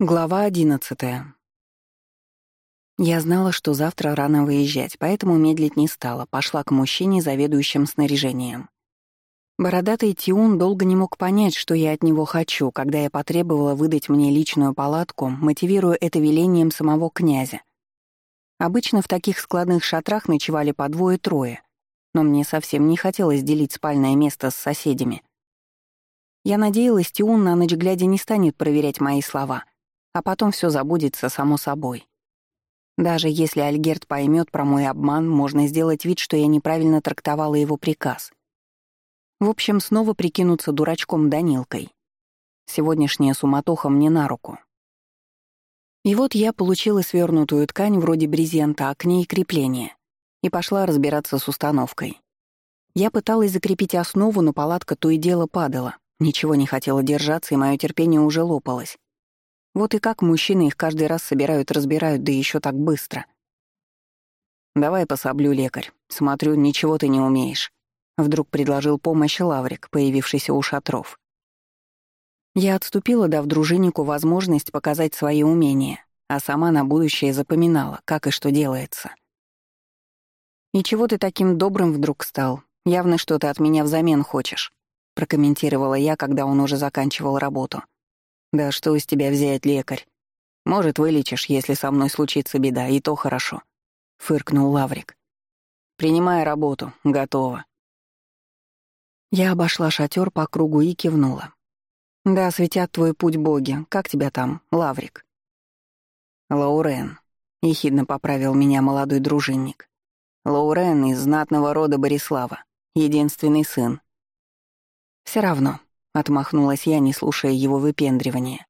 Глава одиннадцатая. Я знала, что завтра рано выезжать, поэтому медлить не стала, пошла к мужчине, заведующим снаряжением. Бородатый Тиун долго не мог понять, что я от него хочу, когда я потребовала выдать мне личную палатку, мотивируя это велением самого князя. Обычно в таких складных шатрах ночевали по двое-трое, но мне совсем не хотелось делить спальное место с соседями. Я надеялась, Тиун на ночь глядя не станет проверять мои слова — а потом все забудется само собой. Даже если Альгерт поймет про мой обман, можно сделать вид, что я неправильно трактовала его приказ. В общем, снова прикинуться дурачком Данилкой. Сегодняшняя суматоха мне на руку. И вот я получила свернутую ткань вроде брезента, а к ней крепление, и пошла разбираться с установкой. Я пыталась закрепить основу, но палатка то и дело падала. Ничего не хотела держаться, и мое терпение уже лопалось. Вот и как мужчины их каждый раз собирают, разбирают, да еще так быстро. «Давай пособлю, лекарь. Смотрю, ничего ты не умеешь», — вдруг предложил помощь Лаврик, появившийся у шатров. Я отступила, дав дружиннику возможность показать свои умения, а сама на будущее запоминала, как и что делается. «И чего ты таким добрым вдруг стал? Явно что-то от меня взамен хочешь», — прокомментировала я, когда он уже заканчивал работу. «Да что из тебя взять, лекарь? Может, вылечишь, если со мной случится беда, и то хорошо», — фыркнул Лаврик. «Принимай работу, готово». Я обошла шатер по кругу и кивнула. «Да, светят твой путь боги. Как тебя там, Лаврик?» «Лаурен», — ехидно поправил меня молодой дружинник. «Лаурен из знатного рода Борислава, единственный сын». «Все равно», Отмахнулась я, не слушая его выпендривания.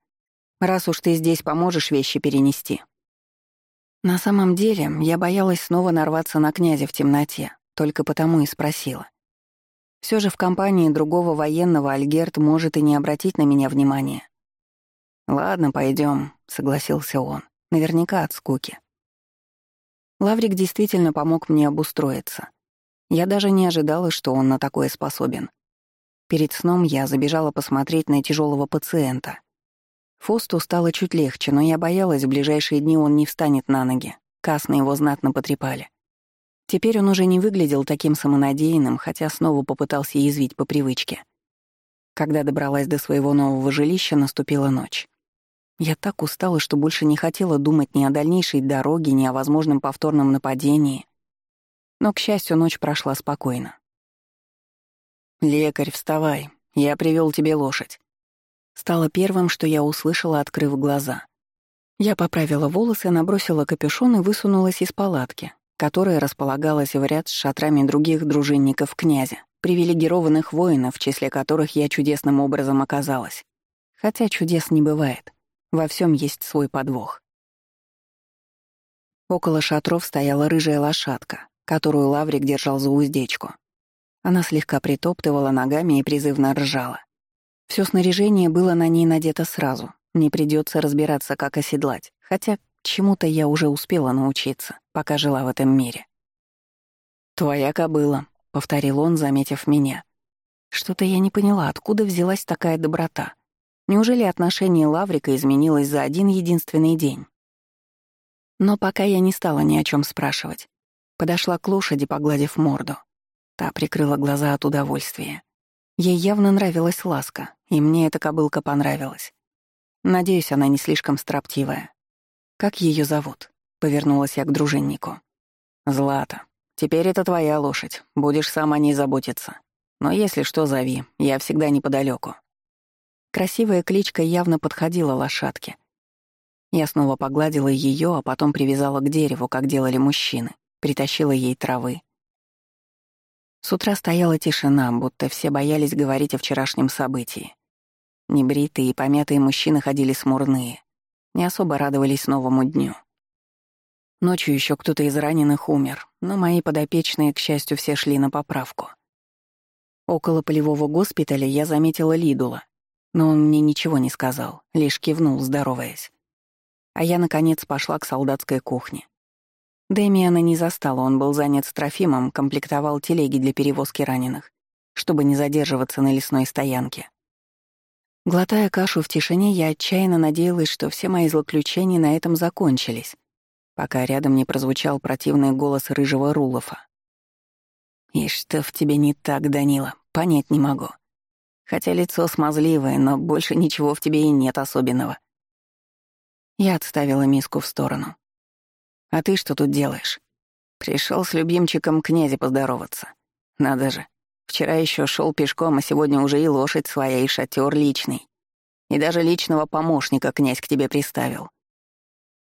«Раз уж ты здесь поможешь вещи перенести». На самом деле, я боялась снова нарваться на князя в темноте, только потому и спросила. Все же в компании другого военного Альгерт может и не обратить на меня внимания. «Ладно, пойдем, согласился он, наверняка от скуки. Лаврик действительно помог мне обустроиться. Я даже не ожидала, что он на такое способен. Перед сном я забежала посмотреть на тяжелого пациента. Фосту стало чуть легче, но я боялась, в ближайшие дни он не встанет на ноги. Касны его знатно потрепали. Теперь он уже не выглядел таким самонадеянным, хотя снова попытался язвить по привычке. Когда добралась до своего нового жилища, наступила ночь. Я так устала, что больше не хотела думать ни о дальнейшей дороге, ни о возможном повторном нападении. Но, к счастью, ночь прошла спокойно. «Лекарь, вставай, я привел тебе лошадь». Стало первым, что я услышала, открыв глаза. Я поправила волосы, набросила капюшон и высунулась из палатки, которая располагалась в ряд с шатрами других дружинников князя, привилегированных воинов, в числе которых я чудесным образом оказалась. Хотя чудес не бывает. Во всем есть свой подвох. Около шатров стояла рыжая лошадка, которую Лаврик держал за уздечку. Она слегка притоптывала ногами и призывно ржала. Все снаряжение было на ней надето сразу. Не придется разбираться, как оседлать, хотя чему-то я уже успела научиться, пока жила в этом мире. «Твоя кобыла», — повторил он, заметив меня. Что-то я не поняла, откуда взялась такая доброта. Неужели отношение Лаврика изменилось за один единственный день? Но пока я не стала ни о чем спрашивать. Подошла к лошади, погладив морду. Та прикрыла глаза от удовольствия. Ей явно нравилась ласка, и мне эта кобылка понравилась. Надеюсь, она не слишком строптивая. «Как ее зовут?» — повернулась я к дружиннику. «Злата. Теперь это твоя лошадь. Будешь сам о ней заботиться. Но если что, зови. Я всегда неподалеку. Красивая кличка явно подходила лошадке. Я снова погладила ее, а потом привязала к дереву, как делали мужчины. Притащила ей травы, с утра стояла тишина, будто все боялись говорить о вчерашнем событии. Небритые и помятые мужчины ходили смурные, не особо радовались новому дню. Ночью еще кто-то из раненых умер, но мои подопечные, к счастью, все шли на поправку. Около полевого госпиталя я заметила Лидула, но он мне ничего не сказал, лишь кивнул, здороваясь. А я, наконец, пошла к солдатской кухне. Дэмиана не застала, он был занят с Трофимом, комплектовал телеги для перевозки раненых, чтобы не задерживаться на лесной стоянке. Глотая кашу в тишине, я отчаянно надеялась, что все мои злоключения на этом закончились, пока рядом не прозвучал противный голос рыжего Рулофа. «И что в тебе не так, Данила, понять не могу. Хотя лицо смазливое, но больше ничего в тебе и нет особенного». Я отставила миску в сторону. «А ты что тут делаешь?» Пришел с любимчиком князя поздороваться. Надо же, Вчера еще шел пешком, а сегодня уже и лошадь своя, и шатер личный. И даже личного помощника князь к тебе приставил.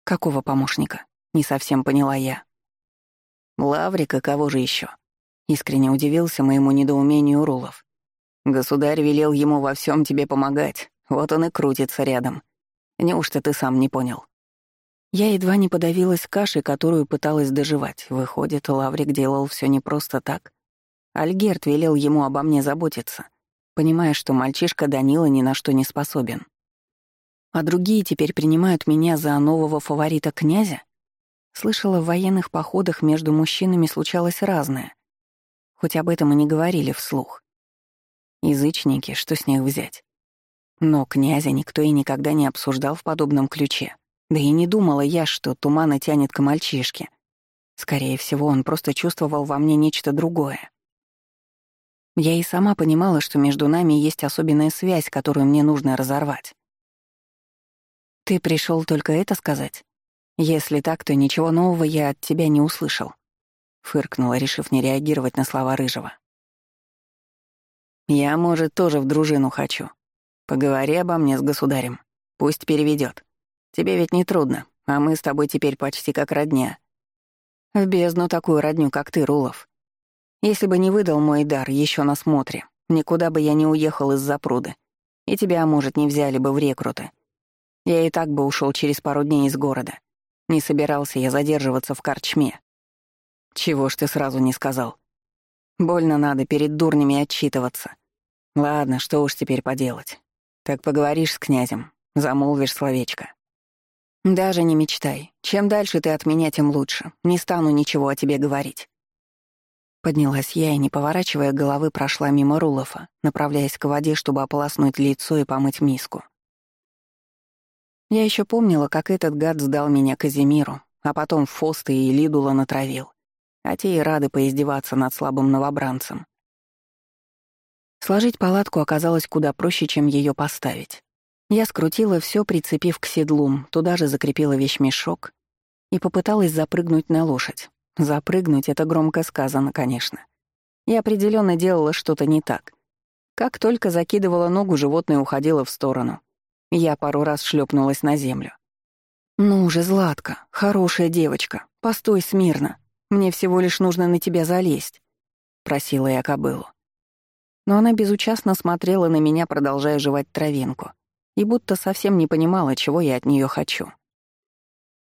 Какого помощника? Не совсем поняла я. Лаврика, кого же еще? Искренне удивился моему недоумению Рулов. Государь велел ему во всем тебе помогать, вот он и крутится рядом. Неужто ты сам не понял? Я едва не подавилась кашей, которую пыталась доживать. Выходит, Лаврик делал все не просто так. Альгерт велел ему обо мне заботиться, понимая, что мальчишка Данила ни на что не способен. А другие теперь принимают меня за нового фаворита князя? Слышала, в военных походах между мужчинами случалось разное. Хоть об этом и не говорили вслух. Язычники, что с них взять? Но князя никто и никогда не обсуждал в подобном ключе. Да и не думала я, что тумана тянет к мальчишке. Скорее всего, он просто чувствовал во мне нечто другое. Я и сама понимала, что между нами есть особенная связь, которую мне нужно разорвать. «Ты пришел только это сказать? Если так, то ничего нового я от тебя не услышал», — фыркнула, решив не реагировать на слова Рыжего. «Я, может, тоже в дружину хочу. Поговори обо мне с государем. Пусть переведет. Тебе ведь не трудно, а мы с тобой теперь почти как родня. В бездну такую родню, как ты, Рулов. Если бы не выдал мой дар еще на смотре, никуда бы я не уехал из-за пруды. И тебя, может, не взяли бы в рекруты. Я и так бы ушел через пару дней из города. Не собирался я задерживаться в корчме. Чего ж ты сразу не сказал? Больно надо перед дурнями отчитываться. Ладно, что уж теперь поделать. Так поговоришь с князем, замолвишь словечко. Даже не мечтай. Чем дальше ты от меня, тем лучше. Не стану ничего о тебе говорить. Поднялась я и, не поворачивая головы, прошла мимо Рулофа, направляясь к воде, чтобы ополоснуть лицо и помыть миску. Я еще помнила, как этот гад сдал меня Казимиру, а потом Фоста и Лидула натравил, а те и рады поиздеваться над слабым новобранцем. Сложить палатку оказалось куда проще, чем ее поставить. Я скрутила все, прицепив к седлу, туда же закрепила вещмешок и попыталась запрыгнуть на лошадь. Запрыгнуть — это громко сказано, конечно. Я определенно делала что-то не так. Как только закидывала ногу, животное уходило в сторону. Я пару раз шлепнулась на землю. «Ну же, Златка, хорошая девочка, постой смирно. Мне всего лишь нужно на тебя залезть», — просила я кобылу. Но она безучастно смотрела на меня, продолжая жевать травинку, и будто совсем не понимала, чего я от нее хочу.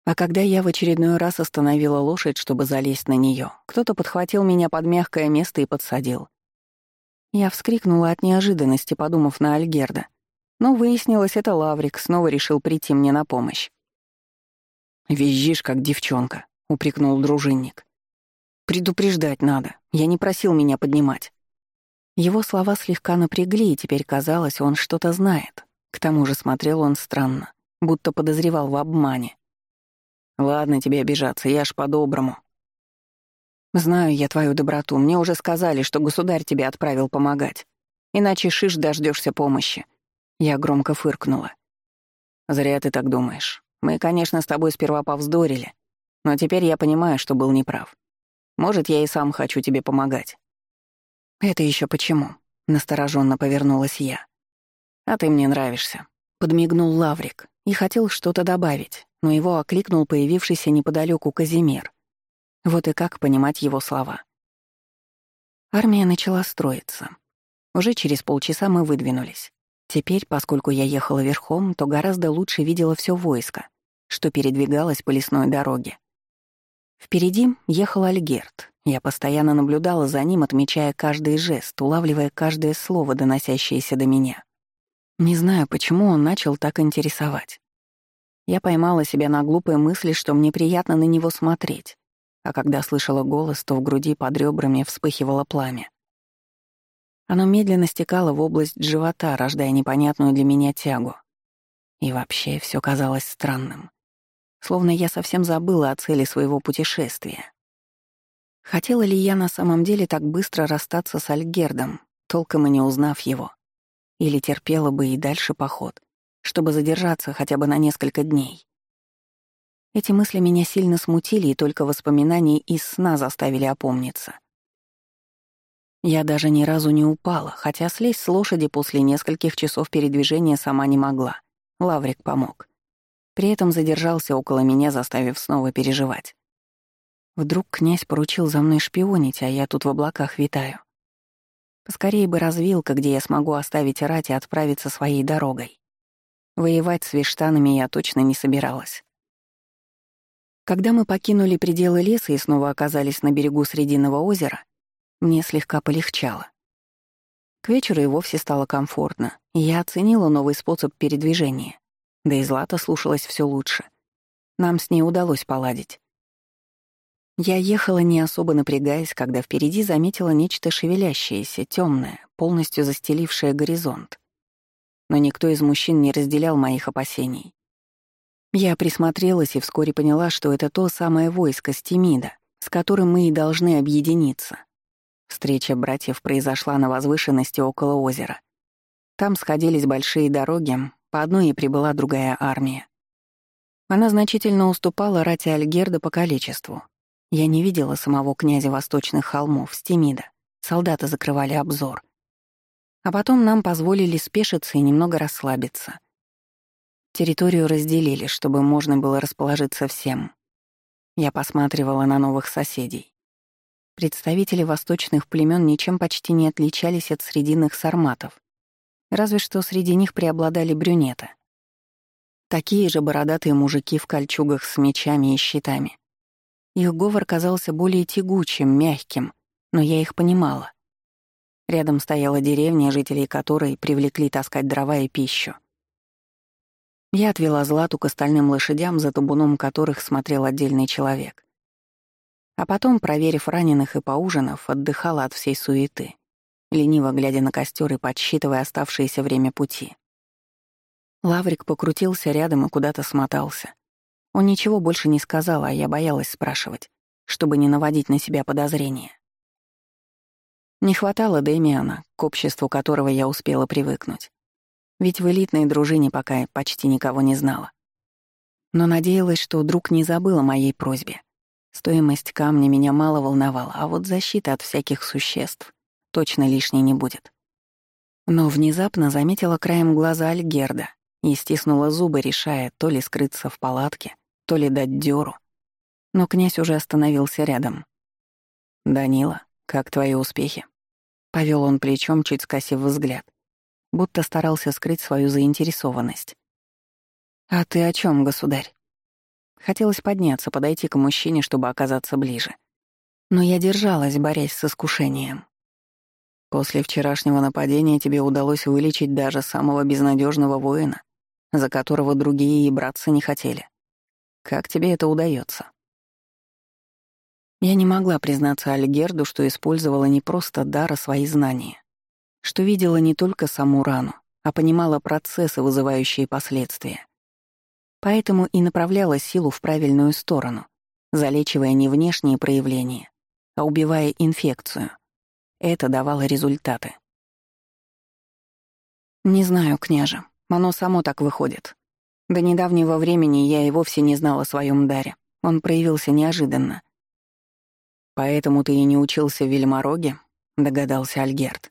А когда я в очередной раз остановила лошадь, чтобы залезть на нее, кто-то подхватил меня под мягкое место и подсадил. Я вскрикнула от неожиданности, подумав на Альгерда. Но выяснилось, это Лаврик снова решил прийти мне на помощь. «Визжишь, как девчонка», — упрекнул дружинник. «Предупреждать надо. Я не просил меня поднимать». Его слова слегка напрягли, и теперь казалось, он что-то знает. К тому же смотрел он странно, будто подозревал в обмане. Ладно тебе обижаться, я ж по-доброму. Знаю я твою доброту, мне уже сказали, что государь тебе отправил помогать. Иначе шиш дождешься помощи. Я громко фыркнула. Зря ты так думаешь. Мы, конечно, с тобой сперва повздорили, но теперь я понимаю, что был неправ. Может, я и сам хочу тебе помогать. Это еще почему? Настороженно повернулась я. А ты мне нравишься. Подмигнул Лаврик и хотел что-то добавить, но его окликнул появившийся неподалеку Казимир. Вот и как понимать его слова. Армия начала строиться. Уже через полчаса мы выдвинулись. Теперь, поскольку я ехала верхом, то гораздо лучше видела все войско, что передвигалось по лесной дороге. Впереди ехал Альгерт. Я постоянно наблюдала за ним, отмечая каждый жест, улавливая каждое слово, доносящееся до меня. Не знаю, почему он начал так интересовать. Я поймала себя на глупой мысли, что мне приятно на него смотреть, а когда слышала голос, то в груди под ребрами вспыхивало пламя. Оно медленно стекало в область живота, рождая непонятную для меня тягу. И вообще все казалось странным. Словно я совсем забыла о цели своего путешествия. Хотела ли я на самом деле так быстро расстаться с Альгердом, толком и не узнав его? Или терпела бы и дальше поход, чтобы задержаться хотя бы на несколько дней? Эти мысли меня сильно смутили, и только воспоминания из сна заставили опомниться. Я даже ни разу не упала, хотя слезть с лошади после нескольких часов передвижения сама не могла. Лаврик помог. При этом задержался около меня, заставив снова переживать. Вдруг князь поручил за мной шпионить, а я тут в облаках витаю. Поскорее бы развилка, где я смогу оставить рать и отправиться своей дорогой. Воевать с виштанами я точно не собиралась. Когда мы покинули пределы леса и снова оказались на берегу Срединного озера, мне слегка полегчало. К вечеру и вовсе стало комфортно, и я оценила новый способ передвижения. Да и Злата слушалась все лучше. Нам с ней удалось поладить. Я ехала не особо напрягаясь, когда впереди заметила нечто шевелящееся, темное, полностью застелившее горизонт. Но никто из мужчин не разделял моих опасений. Я присмотрелась и вскоре поняла, что это то самое войско Стемида, с которым мы и должны объединиться. Встреча братьев произошла на возвышенности около озера. Там сходились большие дороги, по одной и прибыла другая армия. Она значительно уступала рати Альгерда по количеству. Я не видела самого князя Восточных холмов, Стемида. Солдаты закрывали обзор. А потом нам позволили спешиться и немного расслабиться. Территорию разделили, чтобы можно было расположиться всем. Я посматривала на новых соседей. Представители восточных племен ничем почти не отличались от срединных сарматов, разве что среди них преобладали брюнеты. Такие же бородатые мужики в кольчугах с мечами и щитами. Их говор казался более тягучим, мягким, но я их понимала. Рядом стояла деревня, жителей которой привлекли таскать дрова и пищу. Я отвела Злату к остальным лошадям, за табуном которых смотрел отдельный человек. А потом, проверив раненых и поужинав, отдыхала от всей суеты, лениво глядя на костер и подсчитывая оставшееся время пути. Лаврик покрутился рядом и куда-то смотался. Он ничего больше не сказал, а я боялась спрашивать, чтобы не наводить на себя подозрения. Не хватало Дэмиана, к обществу которого я успела привыкнуть. Ведь в элитной дружине пока почти никого не знала. Но надеялась, что друг не забыл о моей просьбе. Стоимость камня меня мало волновала, а вот защита от всяких существ точно лишней не будет. Но внезапно заметила краем глаза Альгерда и стиснула зубы, решая то ли скрыться в палатке, то ли дать дёру. Но князь уже остановился рядом. «Данила, как твои успехи?» Повел он плечом, чуть скосив взгляд, будто старался скрыть свою заинтересованность. «А ты о чем, государь?» Хотелось подняться, подойти к мужчине, чтобы оказаться ближе. Но я держалась, борясь с искушением. После вчерашнего нападения тебе удалось вылечить даже самого безнадежного воина, за которого другие и браться не хотели. Как тебе это удается? Я не могла признаться Альгерду, что использовала не просто дар, а свои знания, что видела не только саму рану, а понимала процессы, вызывающие последствия. Поэтому и направляла силу в правильную сторону, залечивая не внешние проявления, а убивая инфекцию. Это давало результаты. «Не знаю, княже, оно само так выходит. До недавнего времени я и вовсе не знала о своем даре. Он проявился неожиданно. «Поэтому ты и не учился в Вельмороге?» — догадался Альгерт.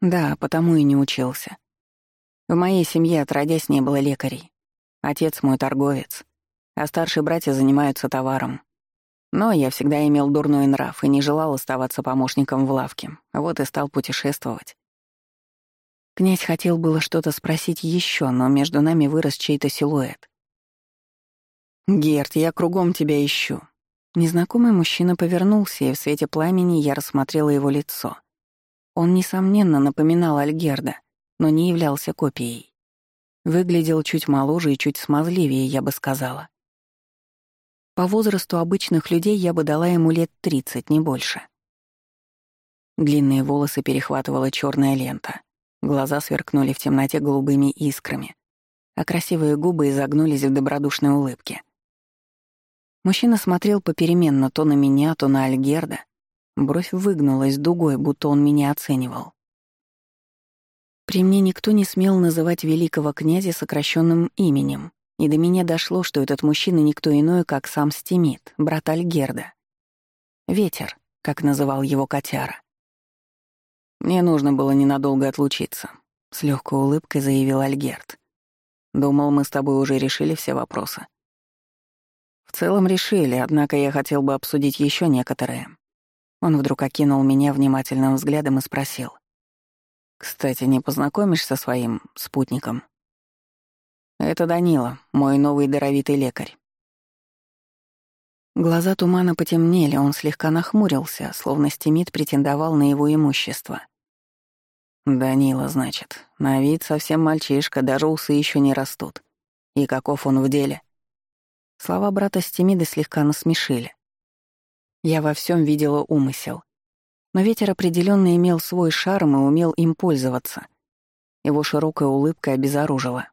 «Да, потому и не учился. В моей семье отродясь не было лекарей. Отец мой торговец, а старшие братья занимаются товаром. Но я всегда имел дурной нрав и не желал оставаться помощником в лавке, вот и стал путешествовать. Князь хотел было что-то спросить еще, но между нами вырос чей-то силуэт. «Герт, я кругом тебя ищу». Незнакомый мужчина повернулся, и в свете пламени я рассмотрела его лицо. Он, несомненно, напоминал Альгерда, но не являлся копией. Выглядел чуть моложе и чуть смазливее, я бы сказала. По возрасту обычных людей я бы дала ему лет тридцать, не больше. Длинные волосы перехватывала черная лента. Глаза сверкнули в темноте голубыми искрами, а красивые губы изогнулись в добродушной улыбке. Мужчина смотрел попеременно то на меня, то на Альгерда. Бровь выгнулась дугой, будто он меня оценивал. При мне никто не смел называть великого князя сокращенным именем, и до меня дошло, что этот мужчина никто иной, как сам Стимит, брат Альгерда. Ветер, как называл его котяра. Мне нужно было ненадолго отлучиться, с легкой улыбкой заявил Альгерд. Думал, мы с тобой уже решили все вопросы. В целом решили, однако я хотел бы обсудить еще некоторые. Он вдруг окинул меня внимательным взглядом и спросил. «Кстати, не познакомишься со своим спутником?» «Это Данила, мой новый даровитый лекарь». Глаза тумана потемнели, он слегка нахмурился, словно Стимит претендовал на его имущество. «Данила, значит. На вид совсем мальчишка, даже усы еще не растут. И каков он в деле?» Слова брата Стимиды слегка насмешили. Я во всем видела умысел. Но ветер определенно имел свой шарм и умел им пользоваться. Его широкая улыбка обезоружила.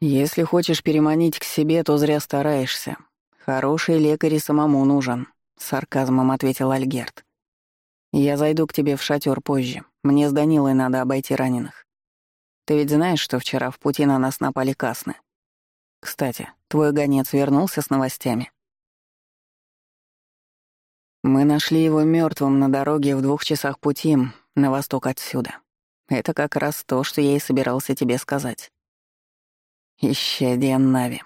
«Если хочешь переманить к себе, то зря стараешься. Хороший лекарь и самому нужен», — сарказмом ответил Альгерт. «Я зайду к тебе в шатер позже. Мне с Данилой надо обойти раненых. Ты ведь знаешь, что вчера в пути на нас напали касны? Кстати, твой гонец вернулся с новостями?» «Мы нашли его мертвым на дороге в двух часах пути на восток отсюда. Это как раз то, что я и собирался тебе сказать. «Исчадие Нави.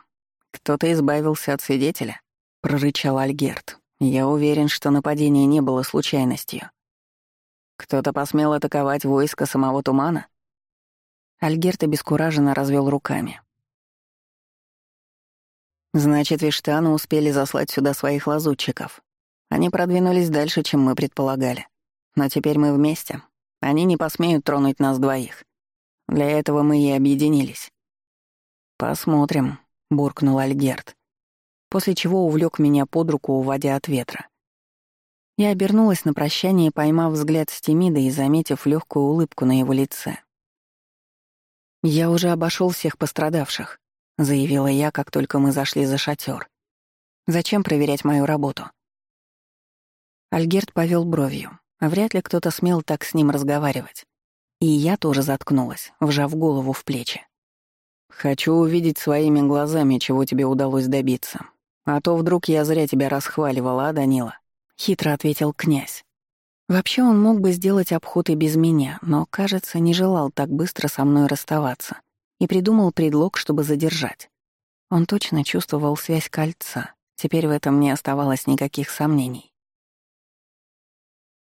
Кто-то избавился от свидетеля?» — прорычал Альгерт. «Я уверен, что нападение не было случайностью. Кто-то посмел атаковать войско самого Тумана?» Альгерт обескураженно развел руками. «Значит, Виштаны успели заслать сюда своих лазутчиков. Они продвинулись дальше, чем мы предполагали. Но теперь мы вместе. Они не посмеют тронуть нас двоих. Для этого мы и объединились. «Посмотрим», — буркнул Альгерт, после чего увлек меня под руку, уводя от ветра. Я обернулась на прощание, поймав взгляд Стемида и заметив легкую улыбку на его лице. «Я уже обошел всех пострадавших», — заявила я, как только мы зашли за шатер. «Зачем проверять мою работу?» Альгерт повел бровью. Вряд ли кто-то смел так с ним разговаривать. И я тоже заткнулась, вжав голову в плечи. Хочу увидеть своими глазами, чего тебе удалось добиться. А то вдруг я зря тебя расхваливала, а, Данила?» — хитро ответил князь. Вообще он мог бы сделать обход и без меня, но, кажется, не желал так быстро со мной расставаться и придумал предлог, чтобы задержать. Он точно чувствовал связь кольца, теперь в этом не оставалось никаких сомнений.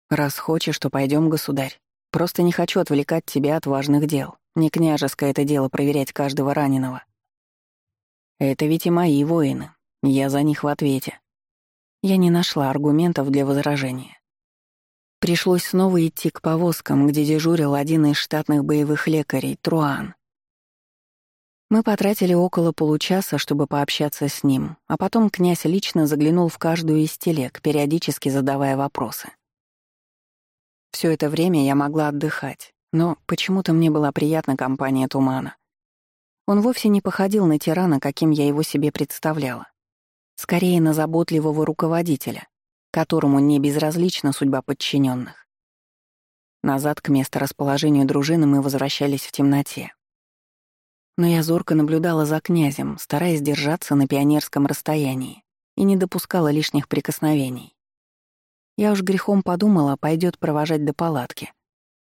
«Раз хочешь, то пойдем, государь. Просто не хочу отвлекать тебя от важных дел. Не княжеское это дело проверять каждого раненого. Это ведь и мои воины. Я за них в ответе. Я не нашла аргументов для возражения. Пришлось снова идти к повозкам, где дежурил один из штатных боевых лекарей, Труан. Мы потратили около получаса, чтобы пообщаться с ним, а потом князь лично заглянул в каждую из телег, периодически задавая вопросы. Все это время я могла отдыхать, но почему-то мне была приятна компания Тумана. Он вовсе не походил на тирана, каким я его себе представляла. Скорее на заботливого руководителя, которому не безразлична судьба подчиненных. Назад к месторасположению дружины мы возвращались в темноте. Но я зорко наблюдала за князем, стараясь держаться на пионерском расстоянии и не допускала лишних прикосновений. Я уж грехом подумала, пойдет провожать до палатки —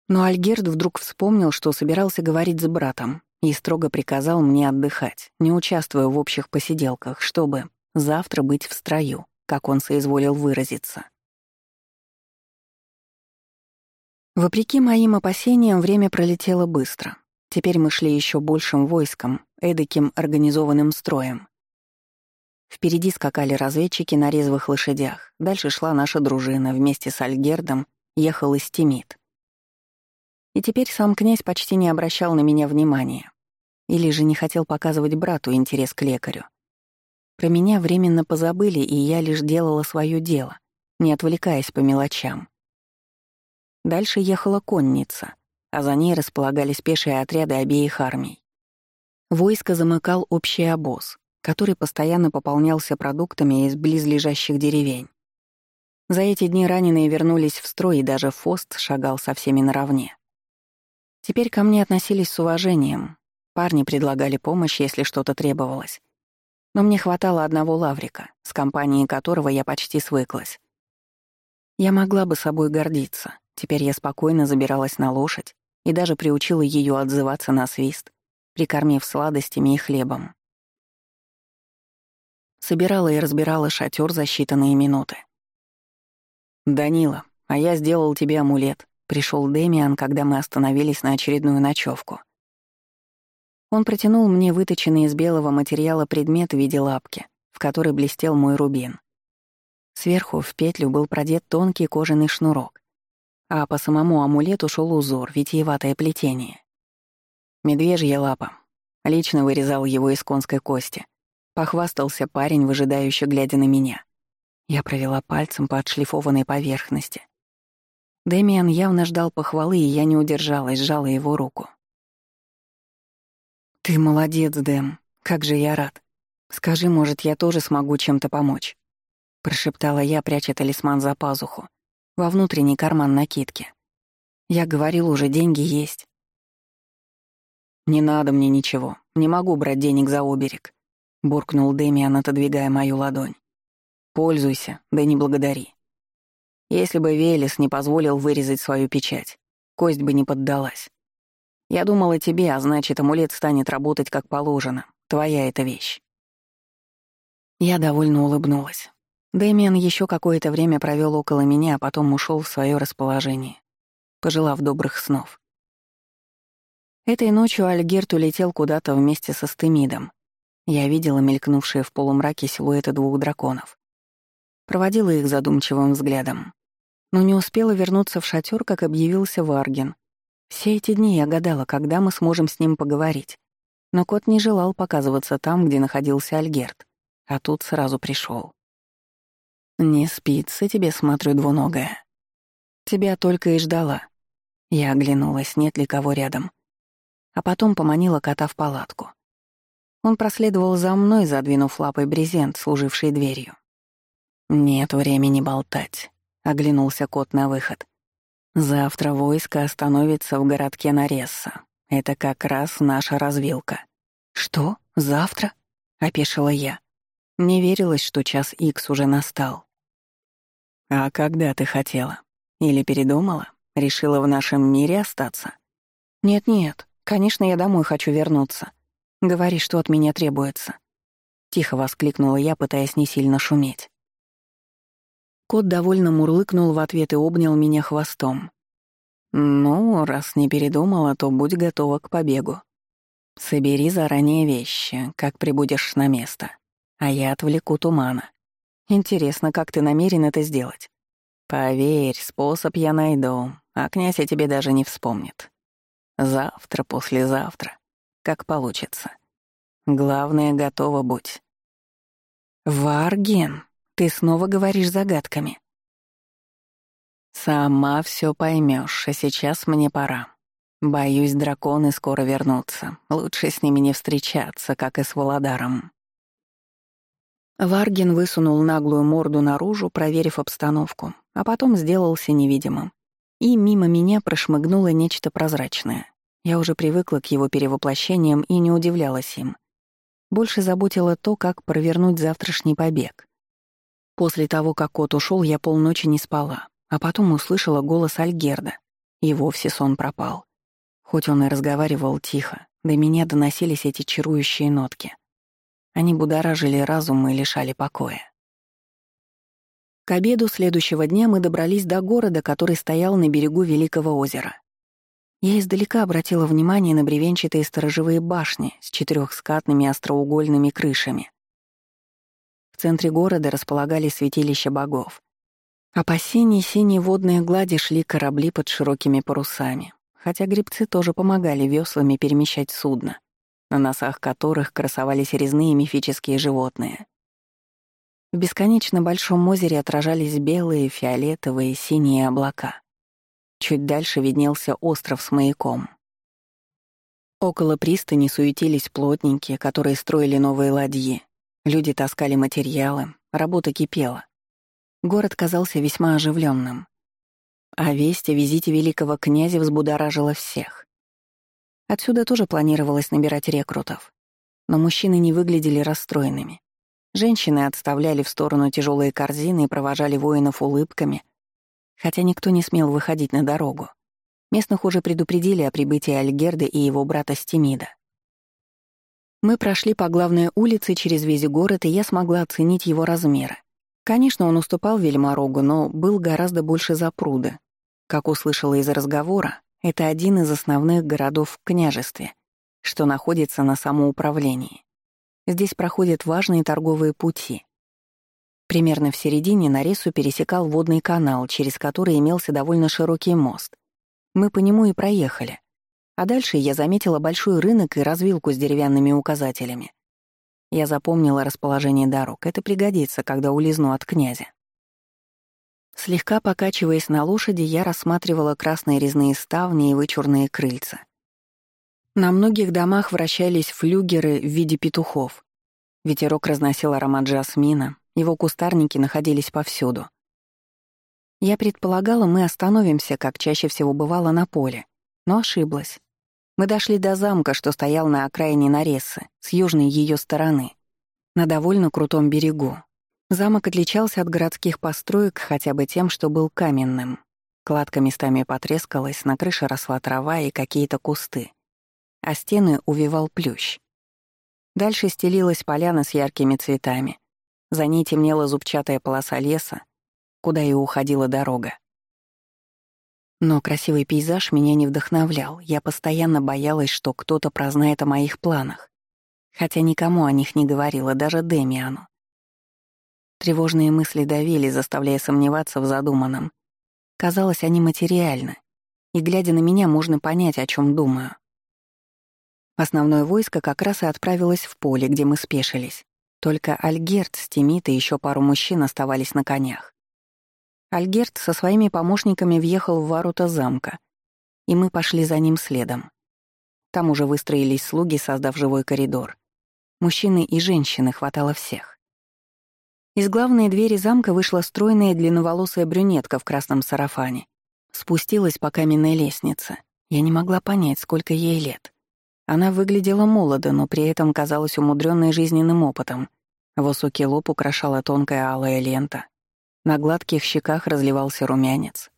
но Альгерд вдруг вспомнил, что собирался говорить с братом, и строго приказал мне отдыхать, не участвуя в общих посиделках, чтобы завтра быть в строю, как он соизволил выразиться. Вопреки моим опасениям, время пролетело быстро. Теперь мы шли еще большим войском, эдаким организованным строем. Впереди скакали разведчики на резвых лошадях, дальше шла наша дружина, вместе с Альгердом ехал Истемид. И теперь сам князь почти не обращал на меня внимания. Или же не хотел показывать брату интерес к лекарю. Про меня временно позабыли, и я лишь делала свое дело, не отвлекаясь по мелочам. Дальше ехала конница, а за ней располагались пешие отряды обеих армий. Войско замыкал общий обоз, который постоянно пополнялся продуктами из близлежащих деревень. За эти дни раненые вернулись в строй, и даже Фост шагал со всеми наравне. Теперь ко мне относились с уважением. Парни предлагали помощь, если что-то требовалось. Но мне хватало одного лаврика, с компанией которого я почти свыклась. Я могла бы собой гордиться. Теперь я спокойно забиралась на лошадь и даже приучила ее отзываться на свист, прикормив сладостями и хлебом. Собирала и разбирала шатер за считанные минуты. «Данила, а я сделал тебе амулет», — пришел Демиан, когда мы остановились на очередную ночевку. Он протянул мне выточенный из белого материала предмет в виде лапки, в которой блестел мой рубин. Сверху в петлю был продет тонкий кожаный шнурок, а по самому амулету шел узор, витиеватое плетение. Медвежья лапа. Лично вырезал его из конской кости. Похвастался парень, выжидающий, глядя на меня. Я провела пальцем по отшлифованной поверхности. Дэмиан явно ждал похвалы, и я не удержалась, сжала его руку. «Ты молодец, Дэм. Как же я рад. Скажи, может, я тоже смогу чем-то помочь?» Прошептала я, пряча талисман за пазуху, во внутренний карман накидки. Я говорил, уже деньги есть. «Не надо мне ничего. Не могу брать денег за оберег», — буркнул Дэмиан, отодвигая мою ладонь. «Пользуйся, да не благодари. Если бы Велес не позволил вырезать свою печать, кость бы не поддалась. Я думал о тебе, а значит, амулет станет работать как положено. Твоя эта вещь». Я довольно улыбнулась. Дэмиан еще какое-то время провел около меня, а потом ушел в свое расположение, пожелав добрых снов. Этой ночью Альгерт улетел куда-то вместе со Стемидом. Я видела мелькнувшие в полумраке силуэты двух драконов. Проводила их задумчивым взглядом. Но не успела вернуться в шатер, как объявился Варген. Все эти дни я гадала, когда мы сможем с ним поговорить. Но кот не желал показываться там, где находился Альгерт, а тут сразу пришел. «Не спится тебе, смотрю, двуногая. Тебя только и ждала». Я оглянулась, нет ли кого рядом. А потом поманила кота в палатку. Он проследовал за мной, задвинув лапой брезент, служивший дверью. «Нет времени болтать», — оглянулся кот на выход. «Завтра войско остановится в городке Наресса. Это как раз наша развилка». «Что? Завтра?» — опешила я. Не верилось, что час икс уже настал. «А когда ты хотела? Или передумала? Решила в нашем мире остаться?» «Нет-нет, конечно, я домой хочу вернуться. Говори, что от меня требуется». Тихо воскликнула я, пытаясь не сильно шуметь. Кот довольно мурлыкнул в ответ и обнял меня хвостом. «Ну, раз не передумала, то будь готова к побегу. Собери заранее вещи, как прибудешь на место, а я отвлеку тумана. Интересно, как ты намерен это сделать? Поверь, способ я найду, а князь о тебе даже не вспомнит. Завтра, послезавтра, как получится. Главное, готова будь. Варген, ты снова говоришь загадками. Сама все поймешь, а сейчас мне пора. Боюсь, драконы скоро вернутся. Лучше с ними не встречаться, как и с Володаром. Варгин высунул наглую морду наружу, проверив обстановку, а потом сделался невидимым. И мимо меня прошмыгнуло нечто прозрачное. Я уже привыкла к его перевоплощениям и не удивлялась им. Больше заботило то, как провернуть завтрашний побег. После того, как кот ушел, я полночи не спала, а потом услышала голос Альгерда, и вовсе сон пропал. Хоть он и разговаривал тихо, до меня доносились эти чарующие нотки — они будоражили разум и лишали покоя. К обеду следующего дня мы добрались до города, который стоял на берегу Великого озера. Я издалека обратила внимание на бревенчатые сторожевые башни с четырехскатными остроугольными крышами. В центре города располагались святилища богов. А по синей-синей водной глади шли корабли под широкими парусами, хотя гребцы тоже помогали веслами перемещать судно на носах которых красовались резные мифические животные. В бесконечно большом озере отражались белые, фиолетовые, синие облака. Чуть дальше виднелся остров с маяком. Около пристани суетились плотники, которые строили новые ладьи. Люди таскали материалы, работа кипела. Город казался весьма оживленным. А весть о визите великого князя взбудоражила всех. Отсюда тоже планировалось набирать рекрутов. Но мужчины не выглядели расстроенными. Женщины отставляли в сторону тяжелые корзины и провожали воинов улыбками, хотя никто не смел выходить на дорогу. Местных уже предупредили о прибытии Альгерда и его брата Стемида. Мы прошли по главной улице через весь город, и я смогла оценить его размеры. Конечно, он уступал Вельморогу, но был гораздо больше запруда. Как услышала из разговора, это один из основных городов в княжестве, что находится на самоуправлении. Здесь проходят важные торговые пути. Примерно в середине Наресу пересекал водный канал, через который имелся довольно широкий мост. Мы по нему и проехали. А дальше я заметила большой рынок и развилку с деревянными указателями. Я запомнила расположение дорог. Это пригодится, когда улизну от князя. Слегка покачиваясь на лошади, я рассматривала красные резные ставни и вычурные крыльца. На многих домах вращались флюгеры в виде петухов. Ветерок разносил аромат жасмина, его кустарники находились повсюду. Я предполагала, мы остановимся, как чаще всего бывало на поле, но ошиблась. Мы дошли до замка, что стоял на окраине Наресы, с южной ее стороны, на довольно крутом берегу. Замок отличался от городских построек хотя бы тем, что был каменным. Кладка местами потрескалась, на крыше росла трава и какие-то кусты а стены увивал плющ. Дальше стелилась поляна с яркими цветами. За ней темнела зубчатая полоса леса, куда и уходила дорога. Но красивый пейзаж меня не вдохновлял. Я постоянно боялась, что кто-то прознает о моих планах. Хотя никому о них не говорила, даже Демиану. Тревожные мысли давили, заставляя сомневаться в задуманном. Казалось, они материальны. И, глядя на меня, можно понять, о чем думаю. Основное войско как раз и отправилось в поле, где мы спешились. Только Альгерт, Стимит и еще пару мужчин оставались на конях. Альгерт со своими помощниками въехал в ворота замка, и мы пошли за ним следом. Там уже выстроились слуги, создав живой коридор. Мужчины и женщины хватало всех. Из главной двери замка вышла стройная длинноволосая брюнетка в красном сарафане. Спустилась по каменной лестнице. Я не могла понять, сколько ей лет. Она выглядела молодо, но при этом казалась умудренной жизненным опытом. Высокий лоб украшала тонкая алая лента. На гладких щеках разливался румянец.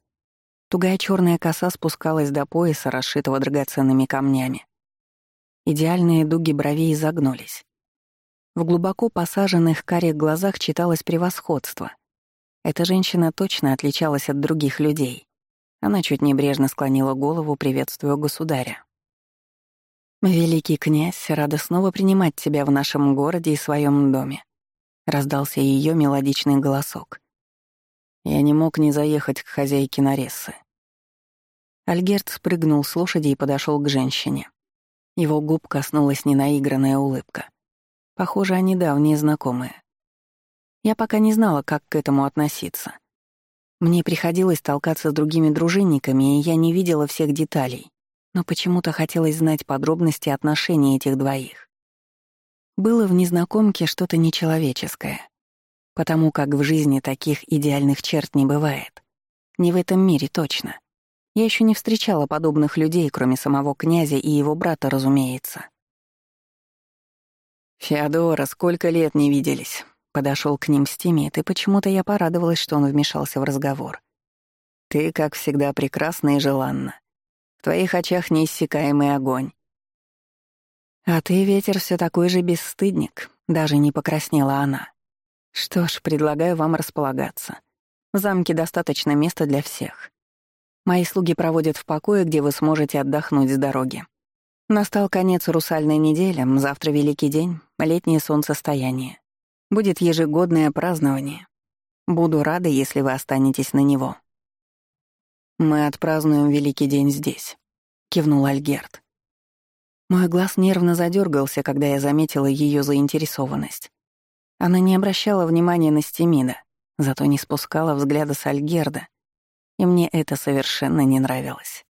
Тугая черная коса спускалась до пояса, расшитого драгоценными камнями. Идеальные дуги бровей изогнулись. В глубоко посаженных карих глазах читалось превосходство. Эта женщина точно отличалась от других людей. Она чуть небрежно склонила голову, приветствуя государя. «Великий князь, рада снова принимать тебя в нашем городе и своем доме», — раздался ее мелодичный голосок. Я не мог не заехать к хозяйке Нарессы. Альгерт спрыгнул с лошади и подошел к женщине. Его губ коснулась ненаигранная улыбка. Похоже, они давние знакомые. Я пока не знала, как к этому относиться. Мне приходилось толкаться с другими дружинниками, и я не видела всех деталей но почему-то хотелось знать подробности отношений этих двоих. Было в незнакомке что-то нечеловеческое, потому как в жизни таких идеальных черт не бывает. Не в этом мире точно. Я еще не встречала подобных людей, кроме самого князя и его брата, разумеется. «Феодора, сколько лет не виделись?» Подошел к ним Стимит, и почему-то я порадовалась, что он вмешался в разговор. «Ты, как всегда, прекрасна и желанна. В твоих очах неиссякаемый огонь. А ты, ветер, все такой же бесстыдник, даже не покраснела она. Что ж, предлагаю вам располагаться. В замке достаточно места для всех. Мои слуги проводят в покое, где вы сможете отдохнуть с дороги. Настал конец русальной недели, завтра великий день, летнее солнцестояние. Будет ежегодное празднование. Буду рада, если вы останетесь на него. «Мы отпразднуем Великий день здесь», — кивнул Альгерт. Мой глаз нервно задергался, когда я заметила ее заинтересованность. Она не обращала внимания на Стемида, зато не спускала взгляда с Альгерда, и мне это совершенно не нравилось.